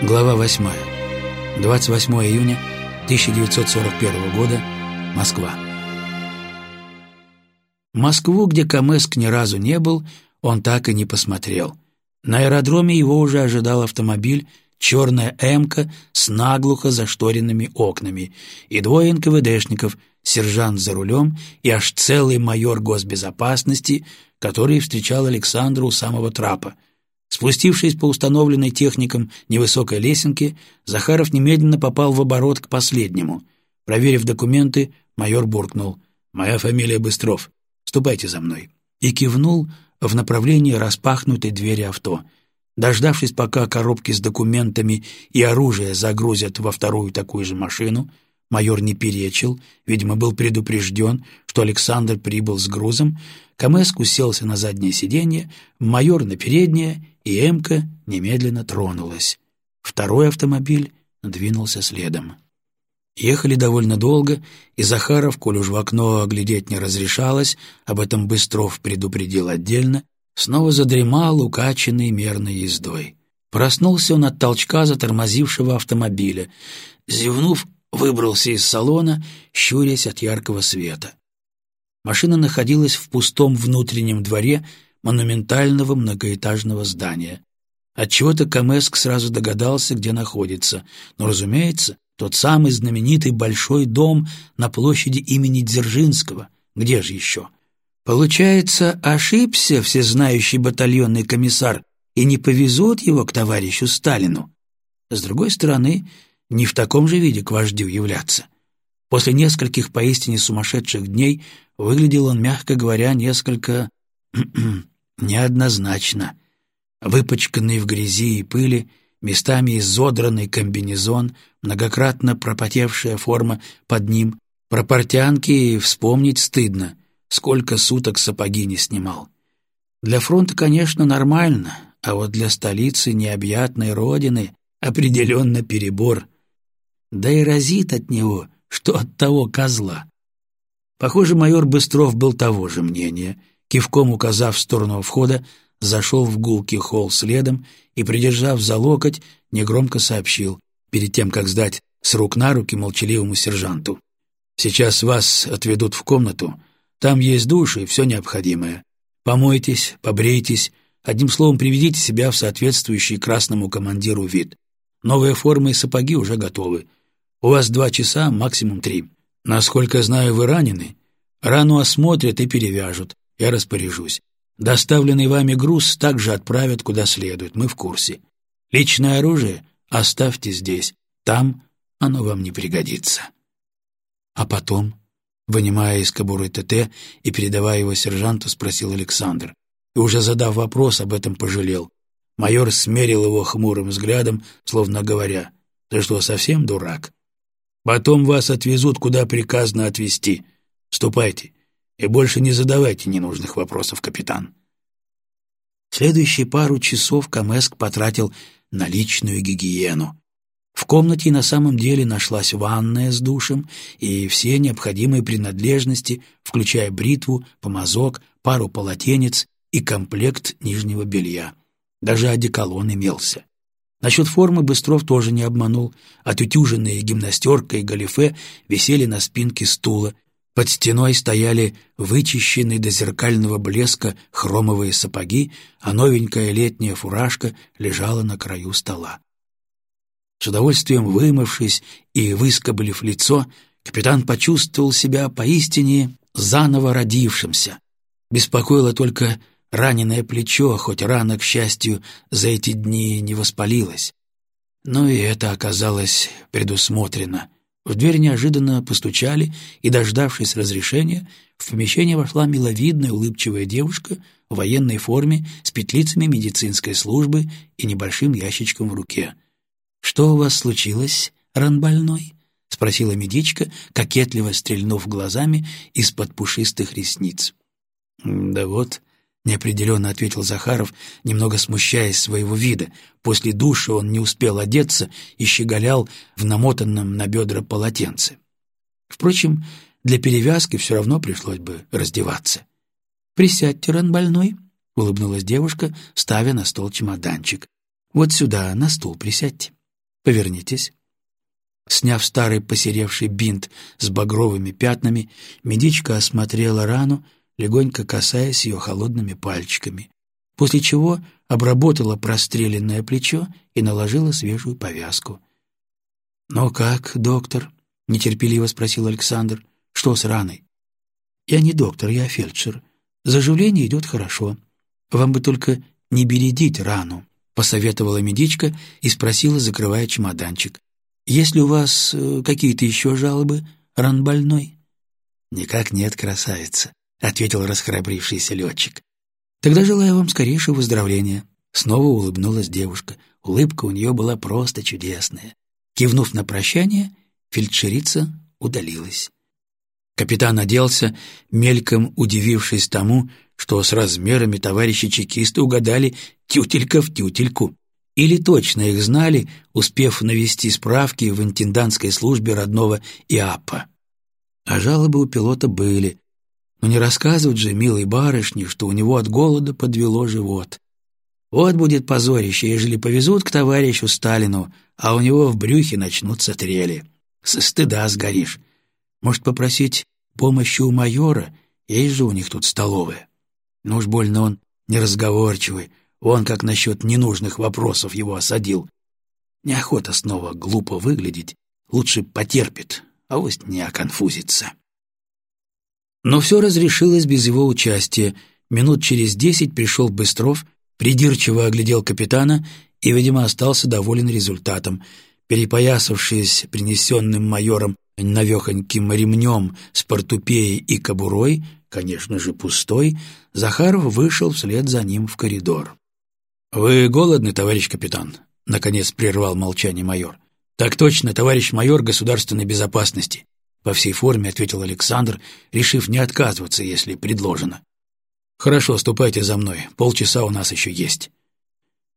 Глава 8. 28 июня 1941 года. Москва. Москву, где Камеск ни разу не был, он так и не посмотрел. На аэродроме его уже ожидал автомобиль, черная «Эмка» с наглухо зашторенными окнами и двое НКВДшников, сержант за рулем и аж целый майор госбезопасности, который встречал Александра у самого трапа — Спустившись по установленной техникам невысокой лесенке, Захаров немедленно попал в оборот к последнему. Проверив документы, майор буркнул «Моя фамилия Быстров. Ступайте за мной». И кивнул в направлении распахнутой двери авто. Дождавшись, пока коробки с документами и оружие загрузят во вторую такую же машину, майор не перечил, видимо, был предупрежден, что Александр прибыл с грузом, Камеск уселся на заднее сиденье, майор на переднее и Эмка немедленно тронулась. Второй автомобиль двинулся следом. Ехали довольно долго, и Захаров, коль уж в окно оглядеть не разрешалось, об этом Быстров предупредил отдельно, снова задремал, укачанный мерной ездой. Проснулся он от толчка затормозившего автомобиля. Зевнув, выбрался из салона, щурясь от яркого света. Машина находилась в пустом внутреннем дворе, монументального многоэтажного здания. Отчего-то Камеск сразу догадался, где находится, но, разумеется, тот самый знаменитый большой дом на площади имени Дзержинского. Где же еще? Получается, ошибся всезнающий батальонный комиссар и не повезут его к товарищу Сталину. С другой стороны, не в таком же виде к вождю являться. После нескольких поистине сумасшедших дней выглядел он, мягко говоря, несколько неоднозначно. Выпачканный в грязи и пыли, местами изодранный комбинезон, многократно пропотевшая форма под ним, про портянки вспомнить стыдно, сколько суток сапоги не снимал. Для фронта, конечно, нормально, а вот для столицы необъятной родины определенно перебор. Да и разит от него, что от того козла. Похоже, майор Быстров был того же мнения — кивком указав в сторону входа, зашел в гулкий холл следом и, придержав за локоть, негромко сообщил, перед тем, как сдать с рук на руки молчаливому сержанту. «Сейчас вас отведут в комнату. Там есть душ и все необходимое. Помойтесь, побрейтесь, одним словом, приведите себя в соответствующий красному командиру вид. Новые формы и сапоги уже готовы. У вас два часа, максимум три. Насколько знаю, вы ранены. Рану осмотрят и перевяжут. Я распоряжусь. Доставленный вами груз также отправят куда следует, мы в курсе. Личное оружие оставьте здесь, там оно вам не пригодится. А потом, вынимая из кобуры ТТ и передавая его сержанту, спросил Александр. И уже задав вопрос, об этом пожалел. Майор смерил его хмурым взглядом, словно говоря, «Ты что, совсем дурак? Потом вас отвезут, куда приказано отвезти. Ступайте, и больше не задавайте ненужных вопросов, капитан. Следующие пару часов Камеск потратил на личную гигиену. В комнате на самом деле нашлась ванная с душем и все необходимые принадлежности, включая бритву, помазок, пару полотенец и комплект нижнего белья. Даже одеколон имелся. Насчет формы Быстров тоже не обманул. Отутюженные гимнастерка и галифе висели на спинке стула, под стеной стояли вычищенные до зеркального блеска хромовые сапоги, а новенькая летняя фуражка лежала на краю стола. С удовольствием вымывшись и выскоблив лицо, капитан почувствовал себя поистине заново родившимся. Беспокоило только раненое плечо, хоть рана, к счастью, за эти дни не воспалилась. Но и это оказалось предусмотрено — в дверь неожиданно постучали, и, дождавшись разрешения, в помещение вошла миловидная улыбчивая девушка в военной форме с петлицами медицинской службы и небольшим ящичком в руке. «Что у вас случилось, ранбольной?» — спросила медичка, кокетливо стрельнув глазами из-под пушистых ресниц. «Да вот», неопределенно ответил Захаров, немного смущаясь своего вида. После душа он не успел одеться и щеголял в намотанном на бедра полотенце. Впрочем, для перевязки все равно пришлось бы раздеваться. «Присядьте, ран больной», — улыбнулась девушка, ставя на стол чемоданчик. «Вот сюда, на стул присядьте». Повернитесь». Сняв старый посеревший бинт с багровыми пятнами, медичка осмотрела рану, легонько касаясь ее холодными пальчиками, после чего обработала простреленное плечо и наложила свежую повязку. «Ну как, доктор?» — нетерпеливо спросил Александр. «Что с раной?» «Я не доктор, я фельдшер. Заживление идет хорошо. Вам бы только не бередить рану», — посоветовала медичка и спросила, закрывая чемоданчик. «Есть ли у вас э, какие-то еще жалобы, ран больной?» «Никак нет, красавица», — ответил расхрабрившийся летчик. «Тогда желаю вам скорейшего выздоровления». Снова улыбнулась девушка. Улыбка у нее была просто чудесная. Кивнув на прощание, фельдшерица удалилась. Капитан оделся, мельком удивившись тому, что с размерами товарищи чекисты угадали тютелька в тютельку. Или точно их знали, успев навести справки в интендантской службе родного ИАПа. А жалобы у пилота были. Но не рассказывать же милой барышне, что у него от голода подвело живот. Вот будет позорище, ежели повезут к товарищу Сталину, а у него в брюхе начнутся трели. Со стыда сгоришь. Может, попросить помощи у майора? Есть же у них тут столовая. Но уж больно он неразговорчивый. Он как насчет ненужных вопросов его осадил. Неохота снова глупо выглядеть. Лучше потерпит, а вось не оконфузится. Но все разрешилось без его участия. Минут через десять пришел Быстров, придирчиво оглядел капитана и, видимо, остался доволен результатом. Перепоясавшись принесенным майором навехоньким ремнем с портупеей и кобурой, конечно же, пустой, Захаров вышел вслед за ним в коридор. «Вы голодны, товарищ капитан?» — наконец прервал молчание майор. «Так точно, товарищ майор государственной безопасности», — по всей форме ответил Александр, решив не отказываться, если предложено. «Хорошо, ступайте за мной, полчаса у нас еще есть».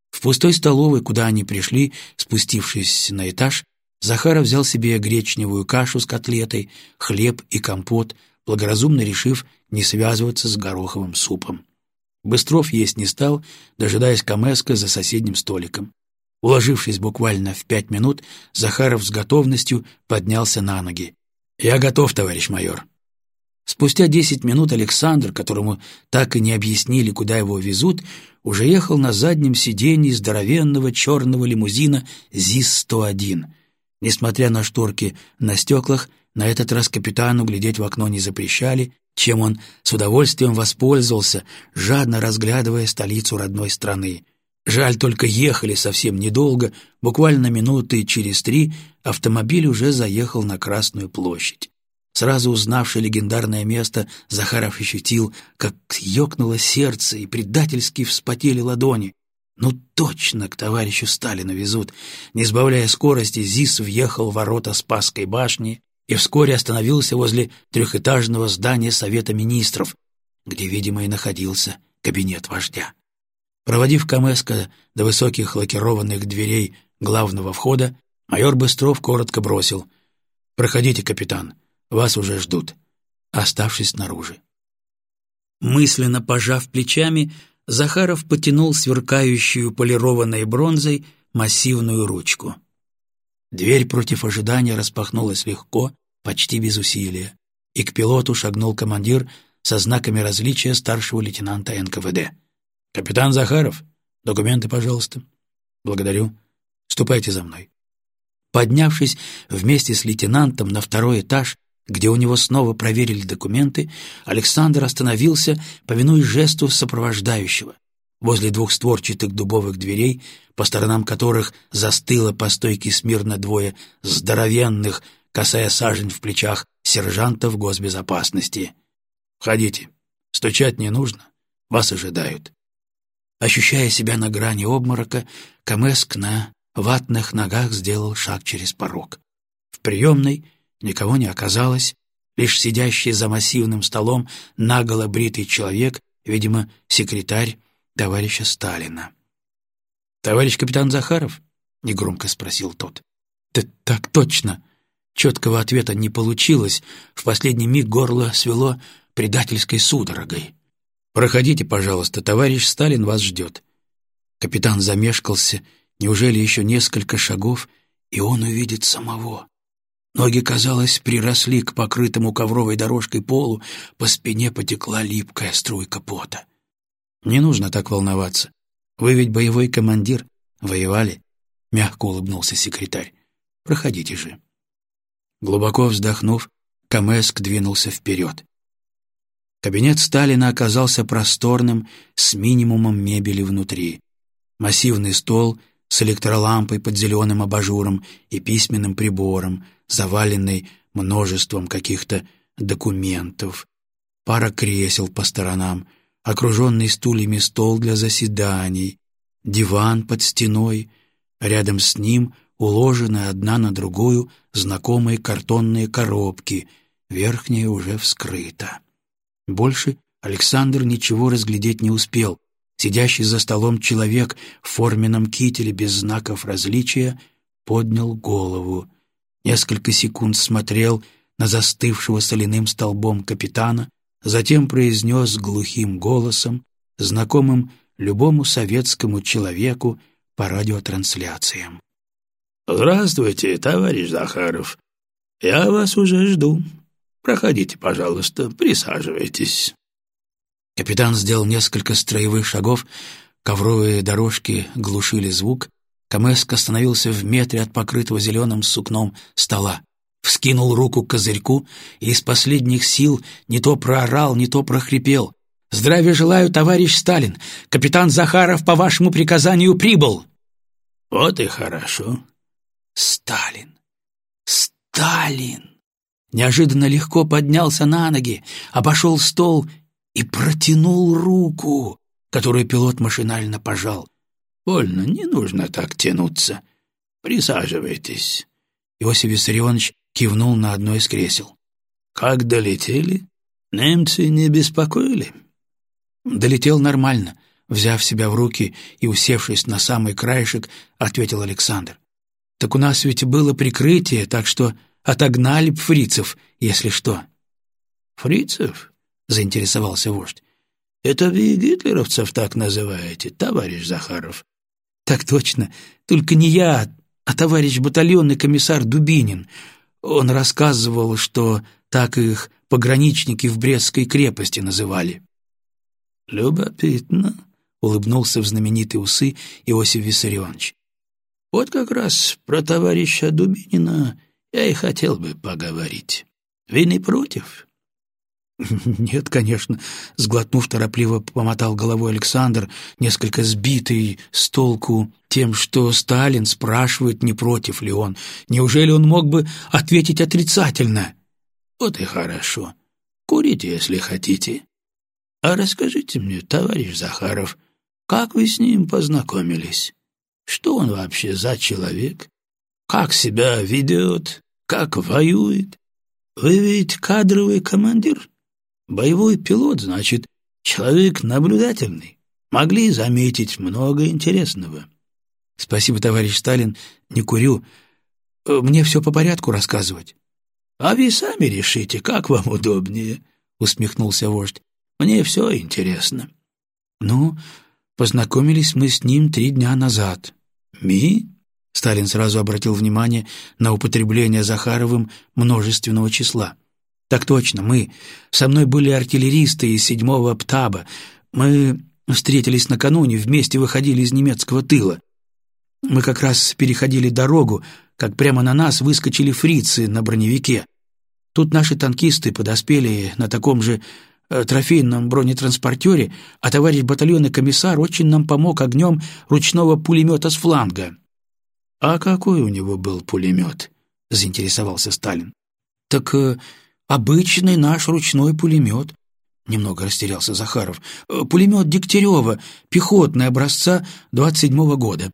В пустой столовой, куда они пришли, спустившись на этаж, Захаров взял себе гречневую кашу с котлетой, хлеб и компот, благоразумно решив не связываться с гороховым супом. Быстров есть не стал, дожидаясь Камеска за соседним столиком. Уложившись буквально в пять минут, Захаров с готовностью поднялся на ноги. «Я готов, товарищ майор». Спустя десять минут Александр, которому так и не объяснили, куда его везут, уже ехал на заднем сиденье здоровенного черного лимузина ЗИС-101. Несмотря на шторки на стеклах, на этот раз капитану глядеть в окно не запрещали, чем он с удовольствием воспользовался, жадно разглядывая столицу родной страны. Жаль, только ехали совсем недолго, буквально минуты через три автомобиль уже заехал на Красную площадь. Сразу узнавший легендарное место, Захаров ощутил, как ёкнуло сердце и предательски вспотели ладони. Ну точно к товарищу Сталину везут. Не сбавляя скорости, ЗИС въехал в ворота Спасской башни и вскоре остановился возле трехэтажного здания Совета Министров, где, видимо, и находился кабинет вождя. Проводив Камеска до высоких лакированных дверей главного входа, майор Быстров коротко бросил «Проходите, капитан, вас уже ждут», оставшись снаружи. Мысленно пожав плечами, Захаров потянул сверкающую полированной бронзой массивную ручку. Дверь против ожидания распахнулась легко, почти без усилия, и к пилоту шагнул командир со знаками различия старшего лейтенанта НКВД. «Капитан Захаров, документы, пожалуйста». «Благодарю. Ступайте за мной». Поднявшись вместе с лейтенантом на второй этаж, где у него снова проверили документы, Александр остановился, повинуясь жесту сопровождающего. Возле двух створчатых дубовых дверей, по сторонам которых застыло по стойке смирно двое здоровенных, касая сажень в плечах, сержантов госбезопасности. «Входите. Стучать не нужно. Вас ожидают». Ощущая себя на грани обморока, Камеск на ватных ногах сделал шаг через порог. В приемной Никого не оказалось, лишь сидящий за массивным столом наголо бритый человек, видимо, секретарь товарища Сталина. «Товарищ капитан Захаров?» — негромко спросил тот. «Да так точно!» Четкого ответа не получилось, в последний миг горло свело предательской судорогой. «Проходите, пожалуйста, товарищ Сталин вас ждет». Капитан замешкался, неужели еще несколько шагов, и он увидит самого. Ноги, казалось, приросли к покрытому ковровой дорожкой полу, по спине потекла липкая струйка пота. «Не нужно так волноваться. Вы ведь боевой командир. Воевали?» — мягко улыбнулся секретарь. «Проходите же». Глубоко вздохнув, Камеск двинулся вперед. Кабинет Сталина оказался просторным, с минимумом мебели внутри. Массивный стол с электролампой под зеленым абажуром и письменным прибором, заваленный множеством каких-то документов. Пара кресел по сторонам, окруженный стульями стол для заседаний, диван под стеной, рядом с ним уложены одна на другую знакомые картонные коробки, верхняя уже вскрыта. Больше Александр ничего разглядеть не успел. Сидящий за столом человек в форменном кителе без знаков различия поднял голову. Несколько секунд смотрел на застывшего соляным столбом капитана, затем произнес глухим голосом, знакомым любому советскому человеку по радиотрансляциям. «Здравствуйте, товарищ Захаров. Я вас уже жду. Проходите, пожалуйста, присаживайтесь». Капитан сделал несколько строевых шагов, ковровые дорожки глушили звук, Камеск остановился в метре от покрытого зеленым сукном стола, вскинул руку к козырьку и из последних сил не то проорал, не то прохрипел. «Здравия желаю, товарищ Сталин! Капитан Захаров по вашему приказанию прибыл!» «Вот и хорошо!» «Сталин! Сталин!» Неожиданно легко поднялся на ноги, обошел стол и протянул руку, которую пилот машинально пожал. «Больно, не нужно так тянуться. Присаживайтесь». Иосиф Виссарионович кивнул на одно из кресел. «Как долетели? Немцы не беспокоили?» «Долетел нормально», — взяв себя в руки и усевшись на самый краешек, ответил Александр. «Так у нас ведь было прикрытие, так что Отогнали б фрицев, если что». «Фрицев?» — заинтересовался вождь. «Это вы гитлеровцев так называете, товарищ Захаров?» «Так точно. Только не я, а товарищ батальонный комиссар Дубинин. Он рассказывал, что так их пограничники в Брестской крепости называли». «Любопытно», — улыбнулся в знаменитые усы Иосиф Виссарионович. «Вот как раз про товарища Дубинина я и хотел бы поговорить. Вы не против?» «Нет, конечно», — сглотнув торопливо помотал головой Александр, несколько сбитый с толку тем, что Сталин спрашивает, не против ли он. Неужели он мог бы ответить отрицательно? «Вот и хорошо. Курите, если хотите. А расскажите мне, товарищ Захаров, как вы с ним познакомились? Что он вообще за человек? Как себя ведет? Как воюет? Вы ведь кадровый командир. Боевой пилот, значит, человек наблюдательный. Могли заметить много интересного. Спасибо, товарищ Сталин, не курю. Мне все по порядку рассказывать. А вы сами решите, как вам удобнее, усмехнулся вождь. Мне все интересно. Ну, познакомились мы с ним три дня назад. Ми? Сталин сразу обратил внимание на употребление Захаровым множественного числа. «Так точно, мы. Со мной были артиллеристы из седьмого ПТАБа. Мы встретились накануне, вместе выходили из немецкого тыла. Мы как раз переходили дорогу, как прямо на нас выскочили фрицы на броневике. Тут наши танкисты подоспели на таком же э, трофейном бронетранспортере, а товарищ батальонный комиссар очень нам помог огнем ручного пулемета с фланга. «А какой у него был пулемет?» — заинтересовался Сталин. «Так э, обычный наш ручной пулемет», — немного растерялся Захаров. «Э, «Пулемет Дегтярева, пехотный образца двадцать седьмого года».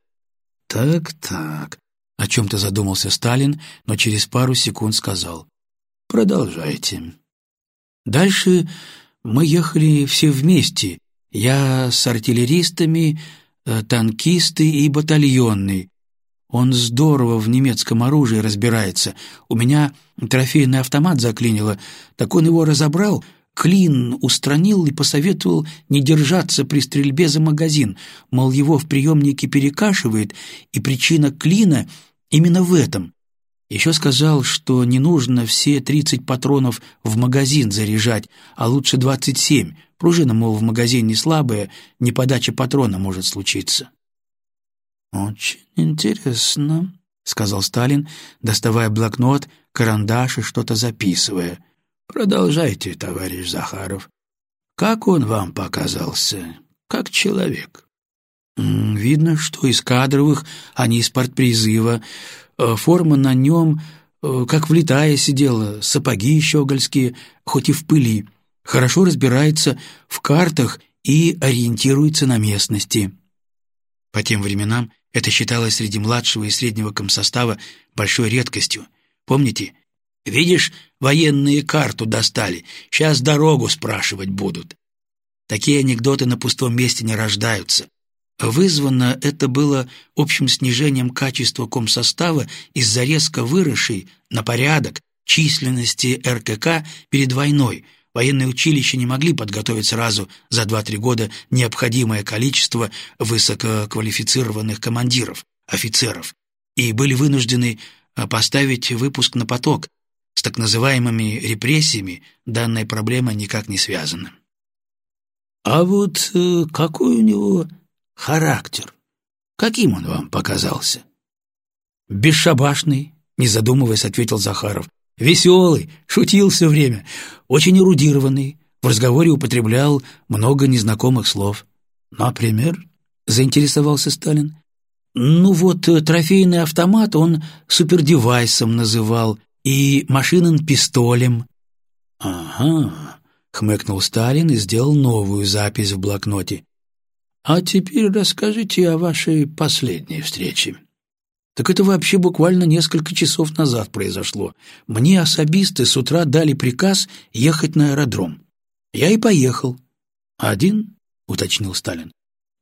«Так-так», — о чем-то задумался Сталин, но через пару секунд сказал. «Продолжайте». Дальше мы ехали все вместе. Я с артиллеристами, э, танкисты и батальонный. Он здорово в немецком оружии разбирается. У меня трофейный автомат заклинило, так он его разобрал, клин устранил и посоветовал не держаться при стрельбе за магазин, мол, его в приемнике перекашивает, и причина клина Именно в этом. Еще сказал, что не нужно все 30 патронов в магазин заряжать, а лучше 27. Пружина, мол, в магазине не слабая, неподача патрона может случиться. «Очень интересно», — сказал Сталин, доставая блокнот, карандаш и что-то записывая. «Продолжайте, товарищ Захаров. Как он вам показался? Как человек?» «Видно, что из кадровых, а не из партпризыва. Э, форма на нем, э, как влетая сидела, сапоги щегольские, хоть и в пыли. Хорошо разбирается в картах и ориентируется на местности». По тем временам это считалось среди младшего и среднего комсостава большой редкостью. Помните? «Видишь, военные карту достали, сейчас дорогу спрашивать будут». Такие анекдоты на пустом месте не рождаются. Вызвано это было общим снижением качества комсостава из-за резко выросшей на порядок численности РКК перед войной. Военные училища не могли подготовить сразу за 2-3 года необходимое количество высококвалифицированных командиров, офицеров, и были вынуждены а, поставить выпуск на поток. С так называемыми репрессиями данная проблема никак не связана. «А вот э, какой у него характер? Каким он вам показался?» «Бесшабашный», — не задумываясь, ответил Захаров. «Веселый, шутил все время, очень эрудированный, в разговоре употреблял много незнакомых слов». «Например?» — заинтересовался Сталин. «Ну вот, э, трофейный автомат он супердевайсом называл и машинным пистолем». «Ага», — хмыкнул Сталин и сделал новую запись в блокноте. А теперь расскажите о вашей последней встрече. Так это вообще буквально несколько часов назад произошло. Мне особисты с утра дали приказ ехать на аэродром. Я и поехал. Один? — уточнил Сталин.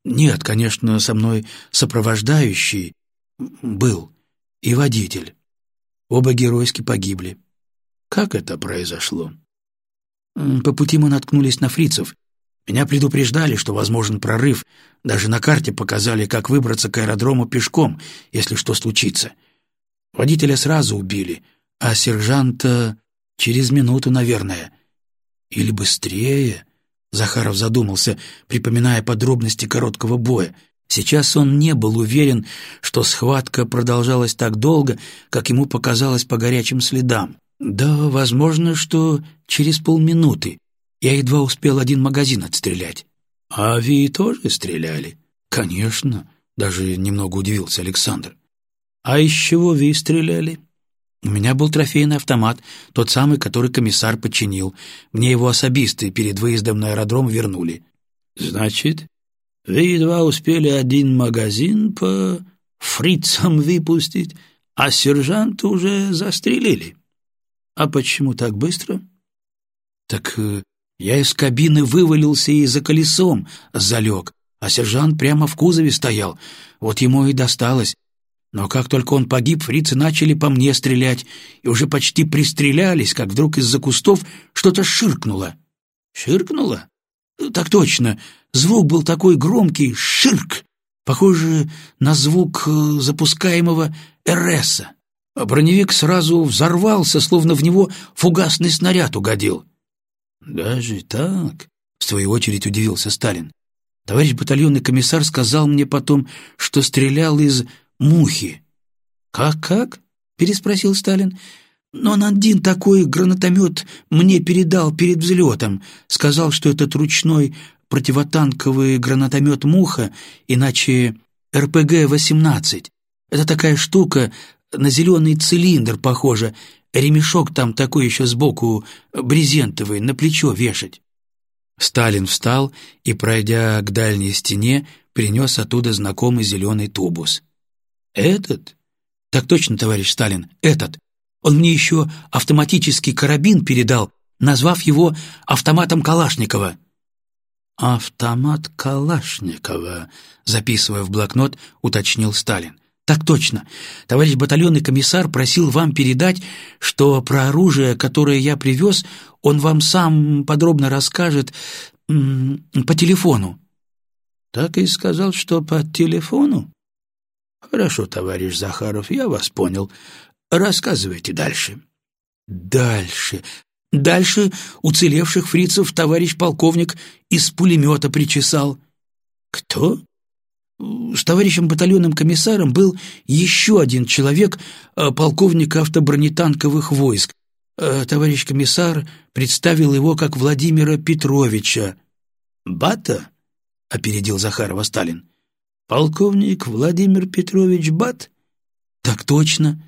Нет, конечно, со мной сопровождающий был и водитель. Оба геройски погибли. Как это произошло? По пути мы наткнулись на фрицев, меня предупреждали, что возможен прорыв, даже на карте показали, как выбраться к аэродрому пешком, если что случится. Водителя сразу убили, а сержанта через минуту, наверное. Или быстрее, Захаров задумался, припоминая подробности короткого боя. Сейчас он не был уверен, что схватка продолжалась так долго, как ему показалось по горячим следам. Да, возможно, что через полминуты, я едва успел один магазин отстрелять. А Ви тоже стреляли? Конечно, даже немного удивился Александр. А из чего Ви стреляли? У меня был трофейный автомат, тот самый, который комиссар подчинил. Мне его особисты перед выездом на аэродром вернули. Значит, вы едва успели один магазин по фрицам выпустить, а сержанта уже застрелили. А почему так быстро? Так э, я из кабины вывалился и за колесом залег, а сержант прямо в кузове стоял. Вот ему и досталось. Но как только он погиб, фрицы начали по мне стрелять и уже почти пристрелялись, как вдруг из-за кустов что-то ширкнуло. Ширкнуло? Так точно. Звук был такой громкий — ширк, похоже на звук э, запускаемого РСа. Броневик сразу взорвался, словно в него фугасный снаряд угодил. «Даже так?» — в свою очередь удивился Сталин. «Товарищ батальонный комиссар сказал мне потом, что стрелял из мухи». «Как-как?» — переспросил Сталин. «Но он один такой гранатомет мне передал перед взлетом. Сказал, что этот ручной противотанковый гранатомет «Муха», иначе РПГ-18. Это такая штука, на зеленый цилиндр похожа, Ремешок там такой еще сбоку, брезентовый, на плечо вешать». Сталин встал и, пройдя к дальней стене, принес оттуда знакомый зеленый тубус. «Этот?» «Так точно, товарищ Сталин, этот. Он мне еще автоматический карабин передал, назвав его автоматом Калашникова». «Автомат Калашникова», записывая в блокнот, уточнил Сталин. «Так точно. Товарищ батальонный комиссар просил вам передать, что про оружие, которое я привез, он вам сам подробно расскажет по телефону». «Так и сказал, что по телефону?» Хорошо, товарищ Захаров, я вас понял. Рассказывайте дальше. Дальше. Дальше уцелевших фрицев товарищ полковник из пулемета причесал. Кто? С товарищем батальонным комиссаром был еще один человек, э, полковник автобронетанковых войск. Э, товарищ комиссар представил его как Владимира Петровича. «Бата?» — опередил Захарова Сталин. «Полковник Владимир Петрович Бат?» «Так точно.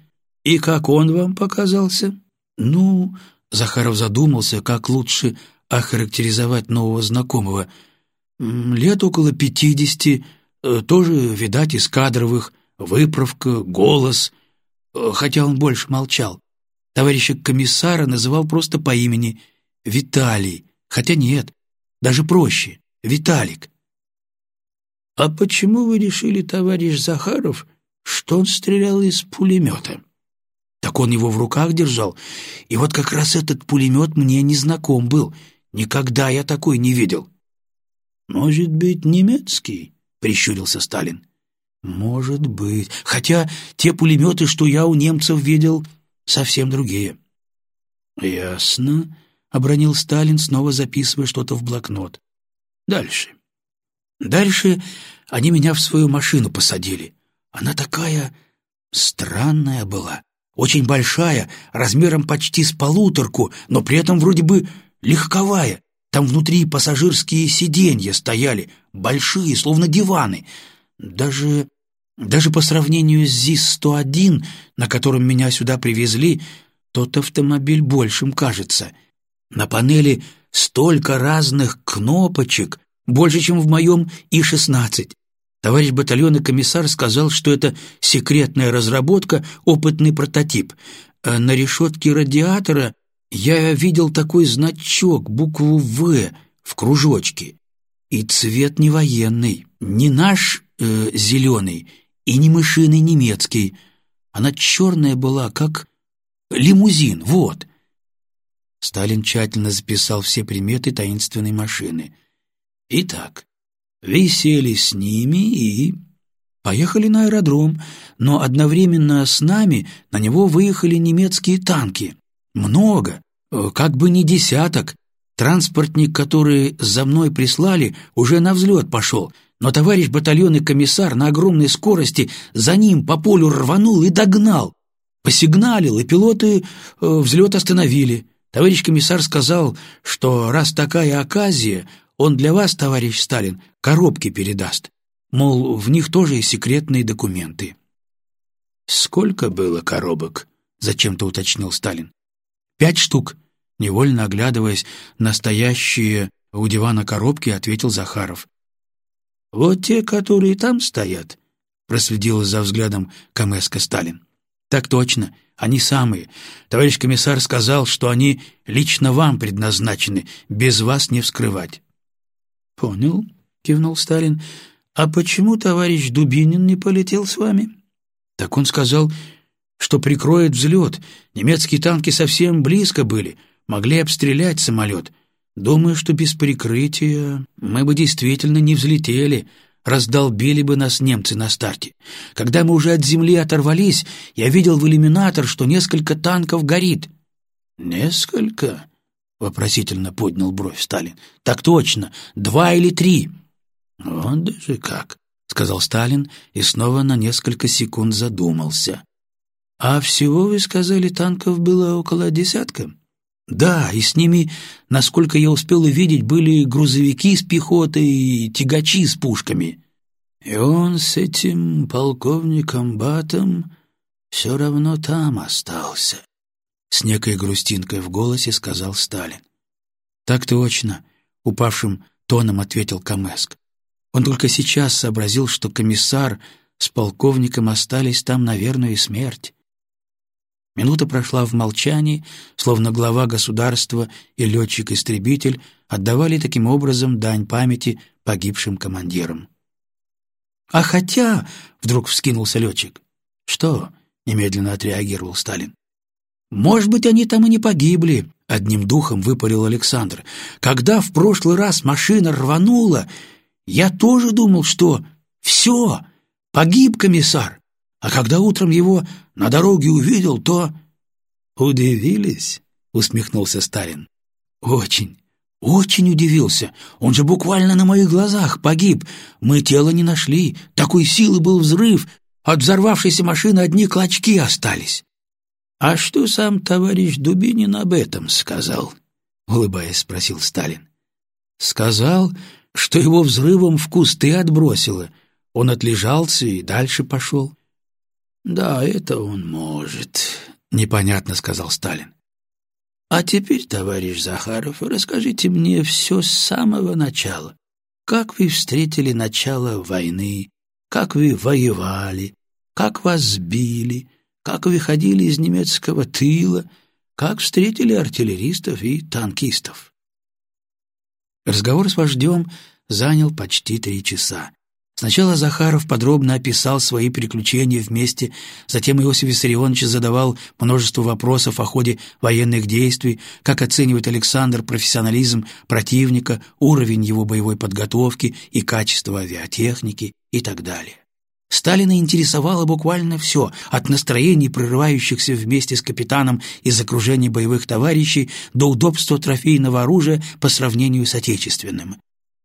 И как он вам показался?» «Ну...» — Захаров задумался, как лучше охарактеризовать нового знакомого. «Лет около пятидесяти, тоже, видать, из кадровых, выправка, голос, э, хотя он больше молчал. Товарища комиссара называл просто по имени Виталий, хотя нет, даже проще, Виталик. «А почему вы решили, товарищ Захаров, что он стрелял из пулемета?» Так он его в руках держал, и вот как раз этот пулемет мне не знаком был. Никогда я такой не видел. «Может быть, немецкий?» — прищурился Сталин. «Может быть. Хотя те пулеметы, что я у немцев видел, совсем другие». «Ясно», — обронил Сталин, снова записывая что-то в блокнот. «Дальше». Дальше они меня в свою машину посадили. Она такая странная была, очень большая, размером почти с полуторку, но при этом вроде бы легковая. Там внутри пассажирские сиденья стояли, большие, словно диваны. Даже, даже по сравнению с ЗИС-101, на котором меня сюда привезли, тот автомобиль большим кажется. На панели столько разных кнопочек, больше, чем в моем И-16. Товарищ батальонный комиссар сказал, что это секретная разработка, опытный прототип. А на решетке радиатора я видел такой значок, букву «В» в кружочке. И цвет не военный, не наш э, зеленый и не мышиный немецкий. Она черная была, как лимузин, вот. Сталин тщательно записал все приметы таинственной машины — Итак, висели с ними и... Поехали на аэродром, но одновременно с нами на него выехали немецкие танки. Много, э, как бы не десяток. Транспортник, который за мной прислали, уже на взлет пошел, но товарищ батальонный комиссар на огромной скорости за ним по полю рванул и догнал. Посигналил, и пилоты э, взлет остановили. Товарищ комиссар сказал, что раз такая оказия, он для вас, товарищ Сталин, коробки передаст. Мол, в них тоже и секретные документы». «Сколько было коробок?» — зачем-то уточнил Сталин. «Пять штук», — невольно оглядываясь на стоящие у дивана коробки, ответил Захаров. «Вот те, которые там стоят», — проследил за взглядом Камеска Сталин. «Так точно, они самые. Товарищ комиссар сказал, что они лично вам предназначены, без вас не вскрывать». «Понял», — кивнул Сталин. «А почему товарищ Дубинин не полетел с вами?» «Так он сказал, что прикроет взлет. Немецкие танки совсем близко были, могли обстрелять самолет. Думаю, что без прикрытия мы бы действительно не взлетели, раздолбили бы нас немцы на старте. Когда мы уже от земли оторвались, я видел в иллюминатор, что несколько танков горит». «Несколько?» — вопросительно поднял бровь Сталин. «Так точно, два или три». «Вот даже как», — сказал Сталин и снова на несколько секунд задумался. «А всего, вы сказали, танков было около десятка?» «Да, и с ними, насколько я успел увидеть, были грузовики с пехотой и тягачи с пушками». «И он с этим полковником Батом все равно там остался», — с некой грустинкой в голосе сказал Сталин. «Так точно», — упавшим тоном ответил Камеск. Он только сейчас сообразил, что комиссар с полковником остались там на верную смерть. Минута прошла в молчании, словно глава государства и летчик-истребитель отдавали таким образом дань памяти погибшим командирам. «А хотя...» — вдруг вскинулся летчик. «Что?» — немедленно отреагировал Сталин. «Может быть, они там и не погибли», — одним духом выпалил Александр. «Когда в прошлый раз машина рванула, я тоже думал, что все, погиб комиссар. А когда утром его на дороге увидел, то...» «Удивились?» — усмехнулся Сталин. «Очень, очень удивился. Он же буквально на моих глазах погиб. Мы тело не нашли. Такой силы был взрыв. От взорвавшейся машины одни клочки остались». «А что сам товарищ Дубинин об этом сказал?» — улыбаясь, спросил Сталин. «Сказал, что его взрывом в кусты отбросило. Он отлежался и дальше пошел». «Да, это он может», — непонятно сказал Сталин. «А теперь, товарищ Захаров, расскажите мне все с самого начала. Как вы встретили начало войны, как вы воевали, как вас сбили, как вы ходили из немецкого тыла, как встретили артиллеристов и танкистов?» Разговор с вождем занял почти три часа. Сначала Захаров подробно описал свои приключения вместе, затем Иосиф Виссарионович задавал множество вопросов о ходе военных действий, как оценивает Александр профессионализм противника, уровень его боевой подготовки и качество авиатехники и так далее. Сталина интересовало буквально все, от настроений, прорывающихся вместе с капитаном из окружения боевых товарищей, до удобства трофейного оружия по сравнению с отечественным.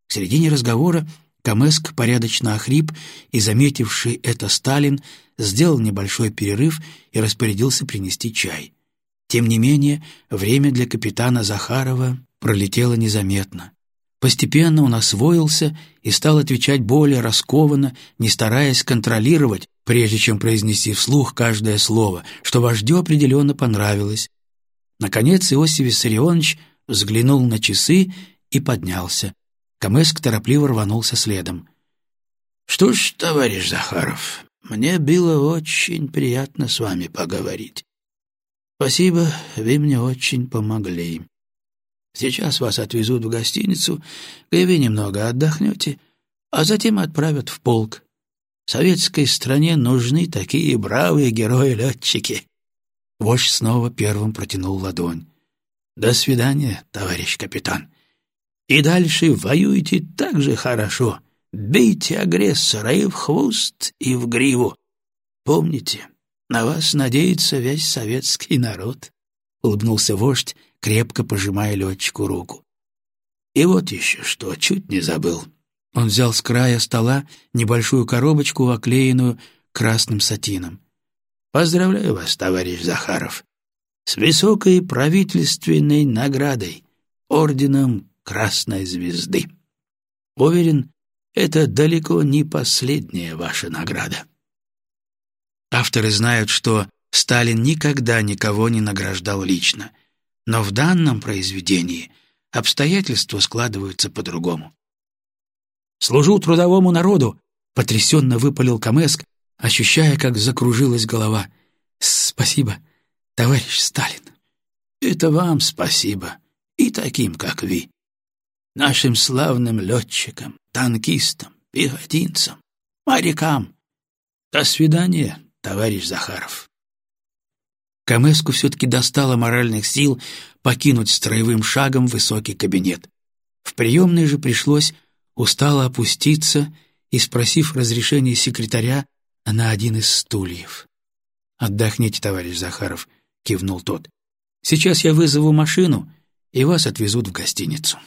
В середине разговора Камеск порядочно охрип, и, заметивший это Сталин, сделал небольшой перерыв и распорядился принести чай. Тем не менее, время для капитана Захарова пролетело незаметно. Постепенно он освоился и стал отвечать более раскованно, не стараясь контролировать, прежде чем произнести вслух каждое слово, что вождю определенно понравилось. Наконец Иосиф Виссарионович взглянул на часы и поднялся. Камеск торопливо рванулся следом. «Что ж, товарищ Захаров, мне было очень приятно с вами поговорить. Спасибо, вы мне очень помогли. Сейчас вас отвезут в гостиницу, где вы немного отдохнете, а затем отправят в полк. Советской стране нужны такие бравые герои-летчики». Вождь снова первым протянул ладонь. «До свидания, товарищ капитан». И дальше воюйте так же хорошо. Бейте агрессора и в хвост, и в гриву. Помните, на вас надеется весь советский народ, — улыбнулся вождь, крепко пожимая летчику руку. И вот еще что, чуть не забыл. Он взял с края стола небольшую коробочку, оклеенную красным сатином. «Поздравляю вас, товарищ Захаров, с высокой правительственной наградой, орденом Красной Звезды. Уверен, это далеко не последняя ваша награда. Авторы знают, что Сталин никогда никого не награждал лично, но в данном произведении обстоятельства складываются по-другому. «Служу трудовому народу!» — потрясенно выпалил Камеск, ощущая, как закружилась голова. «Спасибо, товарищ Сталин!» «Это вам спасибо, и таким, как вы нашим славным летчикам, танкистам, пехотинцам, морякам. До свидания, товарищ Захаров. Камеску все-таки достало моральных сил покинуть строевым шагом высокий кабинет. В приемной же пришлось устало опуститься и, спросив разрешения секретаря, на один из стульев. «Отдохните, товарищ Захаров», — кивнул тот. «Сейчас я вызову машину, и вас отвезут в гостиницу».